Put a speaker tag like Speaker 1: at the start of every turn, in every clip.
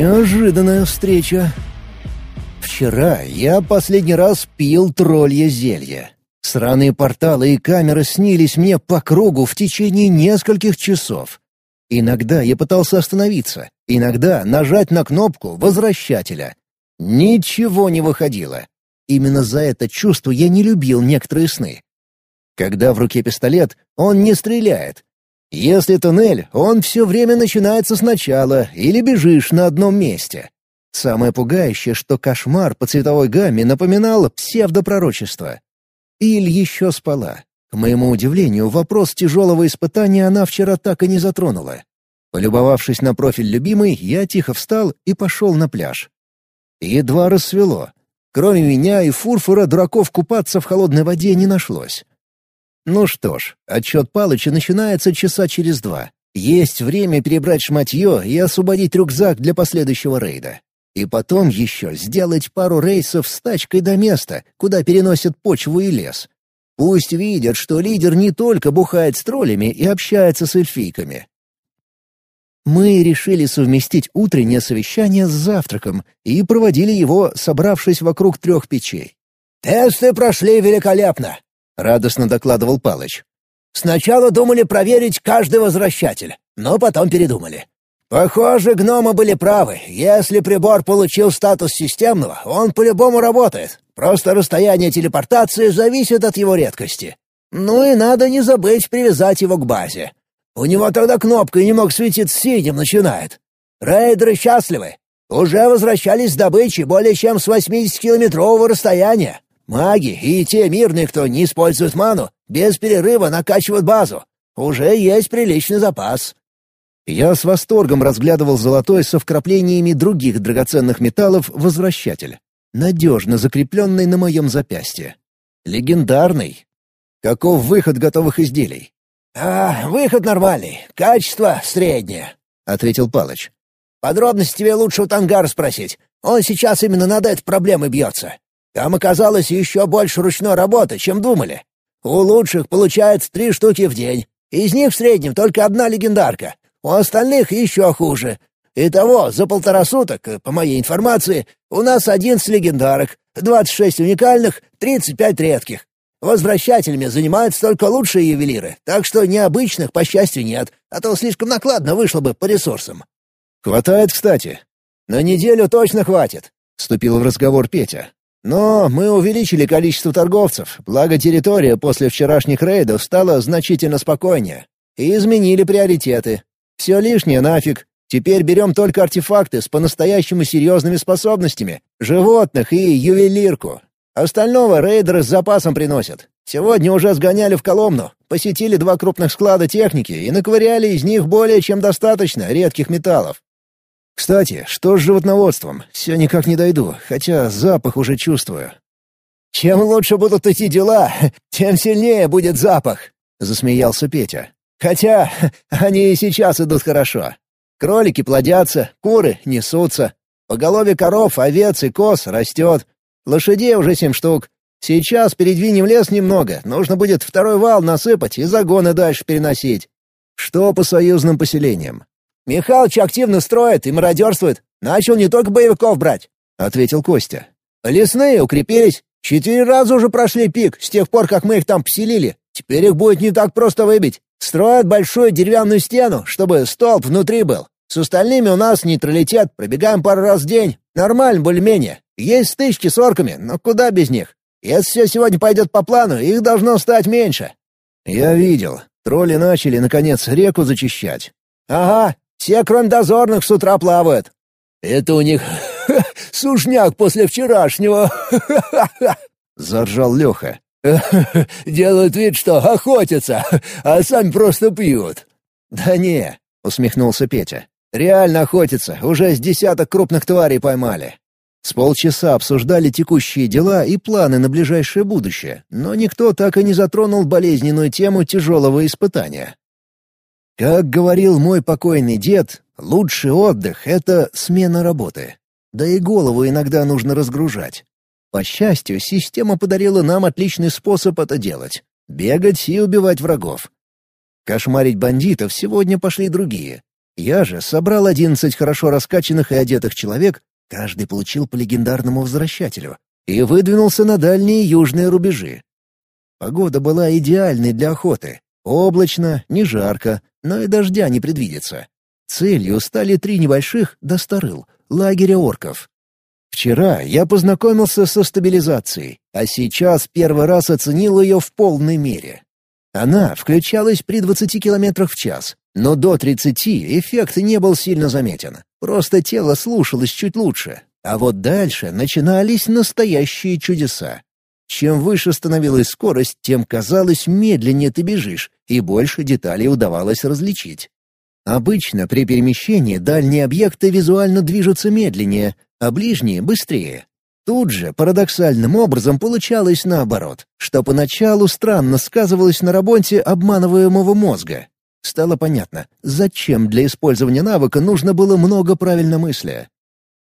Speaker 1: Неожиданная встреча. Вчера я последний раз пил троллье зелье. Сраные порталы и камеры снились мне по кругу в течение нескольких часов. Иногда я пытался остановиться, иногда нажать на кнопку возвращателя. Ничего не выходило. Именно за это чувство я не любил некоторые сны. Когда в руке пистолет, он не стреляет. Если туннель, он все время начинается сначала или бежишь на одном месте. Самое пугающее, что кошмар по цветовой гамме напоминал псевдопророчество. Иль еще спала. К моему удивлению, вопрос тяжелого испытания она вчера так и не затронула. Полюбовавшись на профиль любимой, я тихо встал и пошел на пляж. Едва рассвело. Кроме меня и фурфура дураков купаться в холодной воде не нашлось. Ну что ж, отчет Палыча начинается часа через два. Есть время перебрать шматье и освободить рюкзак для последующего рейда. И потом еще сделать пару рейсов с тачкой до места, куда переносят почву и лес. Пусть видят, что лидер не только бухает с троллями и общается с эльфийками. Мы решили совместить утреннее совещание с завтраком и проводили его, собравшись вокруг трех печей.
Speaker 2: «Тесты прошли великолепно радостно докладывал Палыч. «Сначала думали проверить каждый возвращатель, но потом передумали. Похоже, гномы были правы. Если прибор получил статус системного, он по-любому работает. Просто расстояние телепортации зависит от его редкости. Ну и надо не забыть привязать его к базе. У него тогда кнопка не мог светиться синим начинает. Рейдеры счастливы. Уже возвращались с добычей более чем с 80-километрового расстояния. Маги и те мирные, кто не использует ману, без перерыва накачивают базу. Уже есть приличный запас».
Speaker 1: Я с восторгом разглядывал золотой со вкраплениями других драгоценных металлов возвращатель, надежно закрепленный на моем запястье. Легендарный. Каков выход готовых изделий?
Speaker 2: «А, выход нормальный, качество среднее», — ответил Палыч. «Подробности тебе лучше у Тангара спросить. Он сейчас именно над этой проблемой бьется. Там оказалось еще больше ручной работы, чем думали. У лучших получается три штуки в день. Из них в среднем только одна легендарка. У остальных еще хуже. Итого, за полтора суток, по моей информации, у нас 11 легендарок, 26 уникальных, 35 редких. Возвращателями занимаются только лучшие ювелиры, так что необычных, по счастью, нет, а то слишком накладно вышло бы по ресурсам.
Speaker 1: «Хватает, кстати». «На неделю точно хватит», — вступил в разговор Петя. Но мы увеличили количество торговцев, благо территория после вчерашних рейдов стала значительно спокойнее. И изменили приоритеты. Все лишнее нафиг. Теперь берем только артефакты с по-настоящему серьезными способностями, животных и ювелирку. Остального рейдеры с запасом приносят. Сегодня уже сгоняли в Коломну, посетили два крупных склада техники и наковыряли из них более чем достаточно редких металлов. Кстати, что с животноводством? Все никак не дойду, хотя запах уже чувствую.
Speaker 2: «Чем лучше будут идти дела, тем сильнее будет запах», — засмеялся Петя. «Хотя они и сейчас идут хорошо. Кролики плодятся, куры несутся. Поголовье коров, овец и коз растет. Лошадей уже семь штук. Сейчас передвинем лес немного, нужно будет второй вал насыпать и загоны дальше переносить.
Speaker 1: Что по союзным поселениям?
Speaker 2: «Михалыч активно строит и мародерствует. Начал не только боевиков брать», — ответил Костя. «Лесные укрепились. Четыре раза уже прошли пик с тех пор, как мы их там поселили. Теперь их будет не так просто выбить. Строят большую деревянную стену, чтобы столб внутри был. С остальными у нас нейтралитет, пробегаем пару раз в день. Нормально более-менее. Есть стычки с орками, но куда без них? Если все сегодня пойдет по плану, их должно стать меньше».
Speaker 1: «Я видел. Тролли начали, наконец, реку зачищать».
Speaker 2: «Ага, все, кроме дозорных, с утра плавают. Это у них сушняк после вчерашнего.
Speaker 1: Заржал Леха.
Speaker 2: Делают вид, что охотятся, а сами просто пьют.
Speaker 1: Да не, усмехнулся Петя. Реально охотятся, уже с десяток крупных тварей поймали. С полчаса обсуждали текущие дела и планы на ближайшее будущее, но никто так и не затронул болезненную тему тяжелого испытания. Как говорил мой покойный дед, лучший отдых — это смена работы. Да и голову иногда нужно разгружать. По счастью, система подарила нам отличный способ это делать — бегать и убивать врагов. Кошмарить бандитов сегодня пошли другие. Я же собрал одиннадцать хорошо раскачанных и одетых человек, каждый получил по легендарному возвращателю, и выдвинулся на дальние южные рубежи. Погода была идеальной для охоты. Облачно, не жарко, но и дождя не предвидится. Целью стали три небольших до старыл лагеря орков. Вчера я познакомился со стабилизацией, а сейчас первый раз оценил ее в полной мере. Она включалась при 20 км в час, но до 30 эффект не был сильно заметен. Просто тело слушалось чуть лучше. А вот дальше начинались настоящие чудеса. Чем выше становилась скорость, тем казалось медленнее ты бежишь, и больше деталей удавалось различить. Обычно при перемещении дальние объекты визуально движутся медленнее, а ближние — быстрее. Тут же парадоксальным образом получалось наоборот, что поначалу странно сказывалось на работе обманываемого мозга. Стало понятно, зачем для использования навыка нужно было много правильно мысли.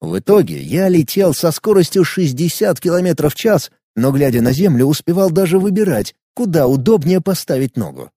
Speaker 1: В итоге я летел со скоростью 60 км в час, но, глядя на землю, успевал даже выбирать, куда удобнее поставить ногу.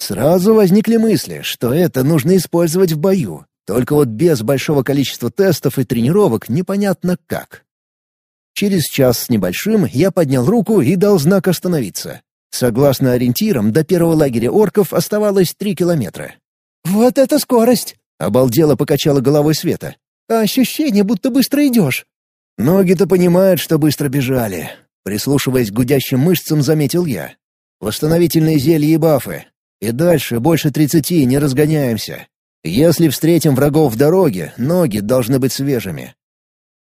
Speaker 1: Сразу возникли мысли, что это нужно использовать в бою, только вот без большого количества тестов и тренировок непонятно как. Через час с небольшим я поднял руку и дал знак остановиться. Согласно ориентирам, до первого лагеря орков оставалось три километра.
Speaker 2: «Вот это скорость!»
Speaker 1: — обалдело покачала головой Света.
Speaker 2: «А ощущение, будто быстро идешь».
Speaker 1: «Ноги-то понимают, что быстро бежали», — прислушиваясь к гудящим мышцам, заметил я. «Восстановительные зелья и бафы. И дальше больше тридцати не разгоняемся. Если встретим врагов в дороге, ноги должны быть свежими».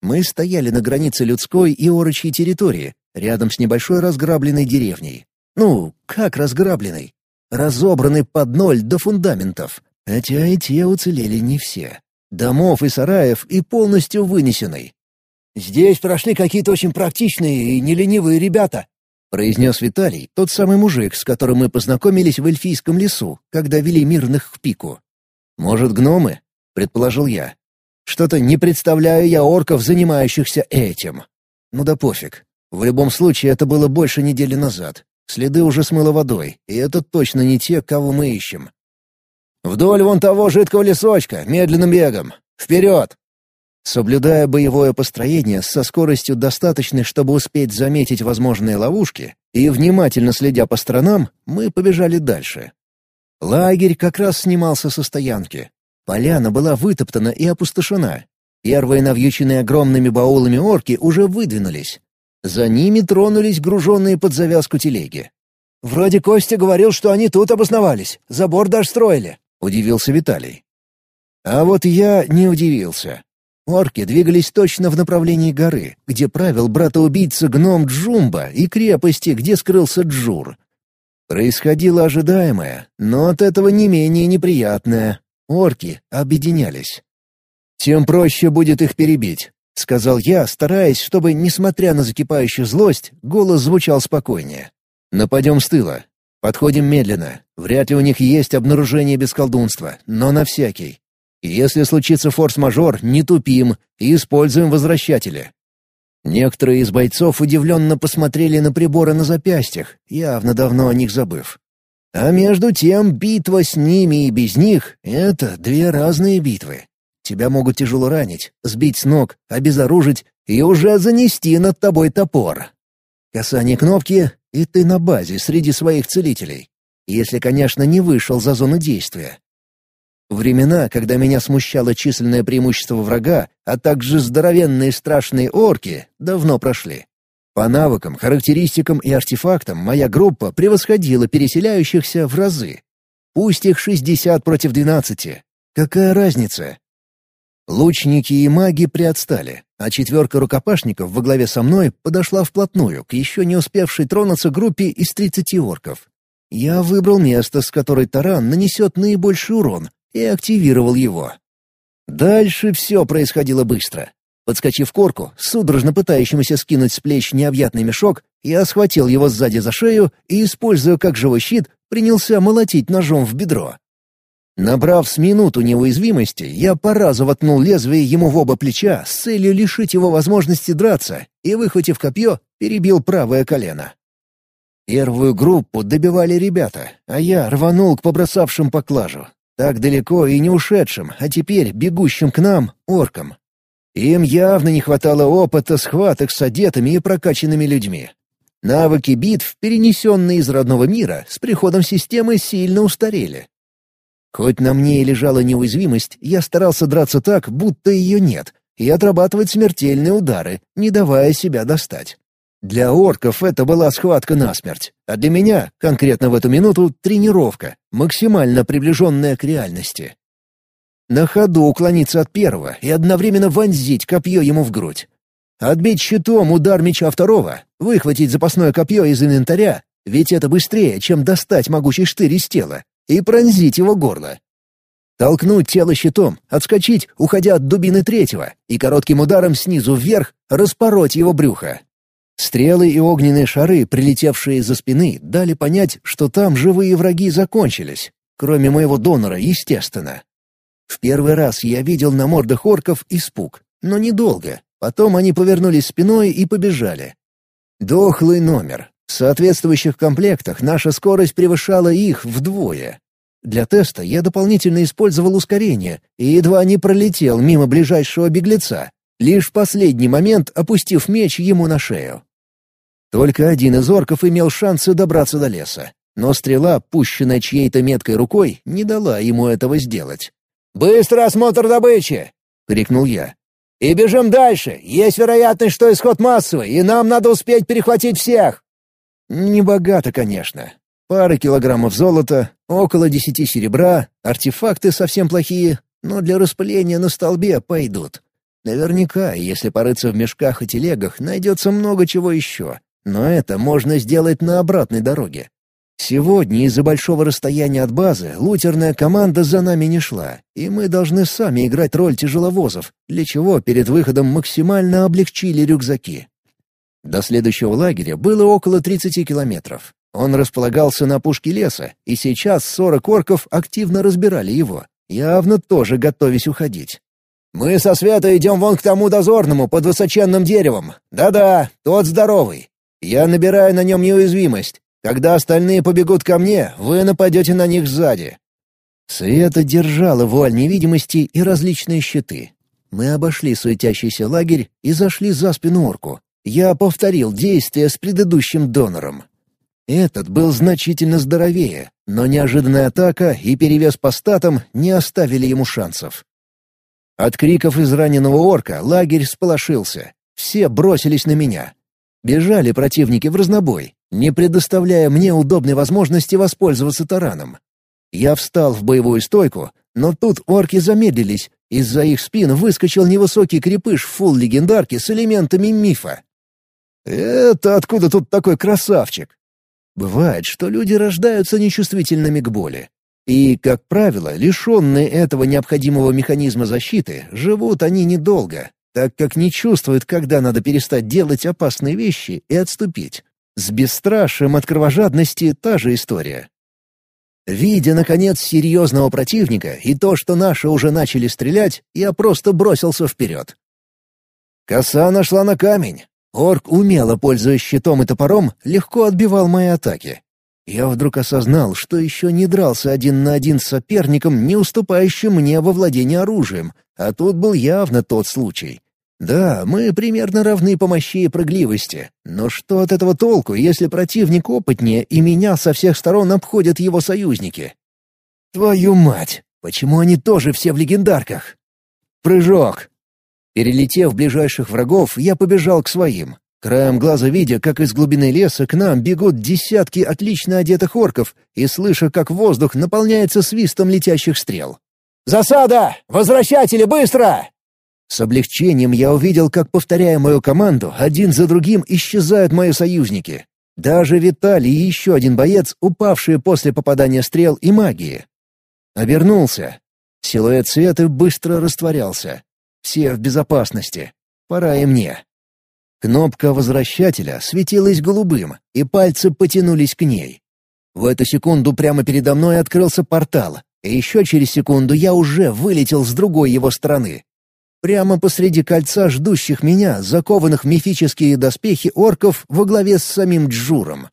Speaker 1: Мы стояли на границе людской и орочьей территории, рядом с небольшой разграбленной деревней. Ну, как разграбленный? Разобранный под ноль до фундаментов. Хотя и те уцелели не все. Домов и сараев и полностью вынесенный.
Speaker 2: «Здесь прошли какие-то очень практичные и неленивые ребята», —
Speaker 1: произнес Виталий, тот самый мужик, с которым мы познакомились в эльфийском лесу, когда вели мирных к пику. «Может, гномы?» — предположил я. «Что-то не представляю я орков, занимающихся этим. Ну да пофиг. В любом случае, это было больше недели назад. Следы уже смыло водой, и это точно не те, кого мы ищем. «Вдоль вон того жидкого лесочка, медленным бегом! Вперед!» Соблюдая боевое построение со скоростью достаточной, чтобы успеть заметить возможные ловушки, и внимательно следя по сторонам, мы побежали дальше. Лагерь как раз снимался со стоянки. Поляна была вытоптана и опустошена. Первые навьюченные огромными баулами орки уже выдвинулись. За ними тронулись груженные под завязку телеги.
Speaker 2: «Вроде Костя говорил, что они тут обосновались, забор даже строили», —
Speaker 1: удивился Виталий. А вот я не удивился. Орки двигались точно в направлении горы, где правил брата-убийца гном Джумба и крепости, где скрылся Джур. Происходило ожидаемое, но от этого не менее неприятное. Орки объединялись. Тем проще будет их перебить. — сказал я, стараясь, чтобы, несмотря на закипающую злость, голос звучал спокойнее. «Нападем с тыла. Подходим медленно. Вряд ли у них есть обнаружение без колдунства, но на всякий. Если случится форс-мажор, не тупим и используем возвращатели». Некоторые из бойцов удивленно посмотрели на приборы на запястьях, явно давно о них забыв. А между тем битва с ними и без них — это две разные битвы. Тебя могут тяжело ранить, сбить с ног, обезоружить и уже занести над тобой топор. Касание кнопки, и ты на базе среди своих целителей. Если, конечно, не вышел за зону действия. Времена, когда меня смущало численное преимущество врага, а также здоровенные страшные орки, давно прошли. По навыкам, характеристикам и артефактам моя группа превосходила переселяющихся в разы. Пусть их 60 против 12. Какая разница? Лучники и маги приотстали, а четверка рукопашников во главе со мной подошла вплотную к еще не успевшей тронуться группе из тридцати орков. Я выбрал место, с которой таран нанесет наибольший урон, и активировал его. Дальше все происходило быстро. Подскочив к орку, судорожно пытающемуся скинуть с плеч необъятный мешок, я схватил его сзади за шею и, используя как живой щит, принялся молотить ножом в бедро. Набрав с минуту неуязвимости, я по разу воткнул лезвие ему в оба плеча с целью лишить его возможности драться и, выхватив копье, перебил правое колено. Первую группу добивали ребята, а я рванул к побросавшим поклажу. Так далеко и не ушедшим, а теперь бегущим к нам, оркам. Им явно не хватало опыта схваток с одетыми и прокачанными людьми. Навыки битв, перенесенные из родного мира, с приходом системы сильно устарели. Хоть на мне и лежала неуязвимость, я старался драться так, будто ее нет, и отрабатывать смертельные удары, не давая себя достать. Для орков это была схватка насмерть, а для меня, конкретно в эту минуту, тренировка, максимально приближенная к реальности. На ходу уклониться от первого и одновременно вонзить копье ему в грудь. Отбить щитом удар меча второго, выхватить запасное копье из инвентаря, ведь это быстрее, чем достать могучий штырь из тела, и пронзить его горло. Толкнуть тело щитом, отскочить, уходя от дубины третьего, и коротким ударом снизу вверх распороть его брюхо. Стрелы и огненные шары, прилетевшие из-за спины, дали понять, что там живые враги закончились, кроме моего донора, естественно. В первый раз я видел на мордах орков испуг, но недолго. Потом они повернулись спиной и побежали. Дохлый номер. В соответствующих комплектах наша скорость превышала их вдвое. Для теста я дополнительно использовал ускорение и едва не пролетел мимо ближайшего беглеца, лишь в последний момент опустив меч ему на шею. Только один из орков имел шансы добраться до леса, но стрела, пущенная чьей-то меткой рукой, не дала ему этого сделать. «Быстро осмотр добычи!» — крикнул я. «И бежим дальше! Есть вероятность, что исход массовый, и нам надо успеть перехватить всех!» Небогато, конечно. Пара килограммов золота, около десяти серебра, артефакты совсем плохие, но для распыления на столбе пойдут. Наверняка, если порыться в мешках и телегах, найдется много чего еще. Но это можно сделать на обратной дороге. Сегодня из-за большого расстояния от базы лутерная команда за нами не шла, и мы должны сами играть роль тяжеловозов, для чего перед выходом максимально облегчили рюкзаки. До следующего лагеря было около 30 километров. Он располагался на пушке леса, и сейчас сорок орков активно разбирали его, явно тоже готовясь уходить. «Мы со Света идем вон к тому дозорному под высоченным деревом. Да-да, тот здоровый. Я набираю на нем неуязвимость. Когда остальные побегут ко мне, вы нападете на них сзади». Света держала вуаль невидимости и различные щиты. Мы обошли суетящийся лагерь и зашли за спину орку. Я повторил действия с предыдущим донором. Этот был значительно здоровее, но неожиданная атака и перевес по статам не оставили ему шансов. От криков из раненого орка лагерь сполошился. Все бросились на меня. Бежали противники в разнобой, не предоставляя мне удобной возможности воспользоваться тараном. Я встал в боевую стойку, но тут орки замедлились. Из-за их спин выскочил невысокий крепыш фул легендарки с элементами мифа. «Это откуда тут такой красавчик?» Бывает, что люди рождаются нечувствительными к боли. И, как правило, лишенные этого необходимого механизма защиты, живут они недолго, так как не чувствуют, когда надо перестать делать опасные вещи и отступить. С бесстрашием от кровожадности та же история. Видя, наконец, серьезного противника и то, что наши уже начали стрелять, я просто бросился вперед. Коса нашла на камень, Орк, умело пользуясь щитом и топором, легко отбивал мои атаки. Я вдруг осознал, что еще не дрался один на один с соперником, не уступающим мне во владении оружием, а тут был явно тот случай. Да, мы примерно равны по мощи и прыгливости, но что от этого толку, если противник опытнее и меня со всех сторон обходят его союзники? Твою мать, почему они тоже все в легендарках? Прыжок. Перелетев ближайших врагов, я побежал к своим. Краем глаза видя, как из глубины леса к нам бегут десятки отлично одетых орков, и слыша, как воздух наполняется свистом летящих стрел. «Засада! Возвращатели, быстро!» С облегчением я увидел, как, повторяя мою команду, один за другим исчезают мои союзники. Даже Виталий и еще один боец, упавшие после попадания стрел и магии. Обернулся. Силуэт света быстро растворялся. Все в безопасности. Пора и мне. Кнопка возвращателя светилась голубым, и пальцы потянулись к ней. В эту секунду прямо передо мной открылся портал, и еще через секунду я уже вылетел с другой его стороны. Прямо посреди кольца ждущих меня, закованных в мифические доспехи орков во главе с самим Джуром.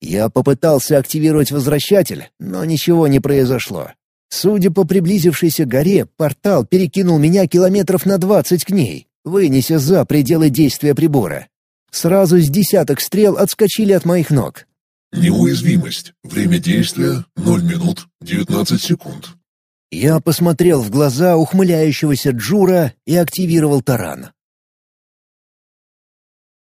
Speaker 1: Я попытался активировать возвращатель, но ничего не произошло. Судя по приблизившейся горе, портал перекинул меня километров на двадцать к ней, вынеся за пределы действия прибора. Сразу с десяток стрел отскочили от моих ног.
Speaker 3: Неуязвимость. Время действия — 0 минут 19 секунд.
Speaker 1: Я посмотрел в глаза ухмыляющегося Джура и активировал таран.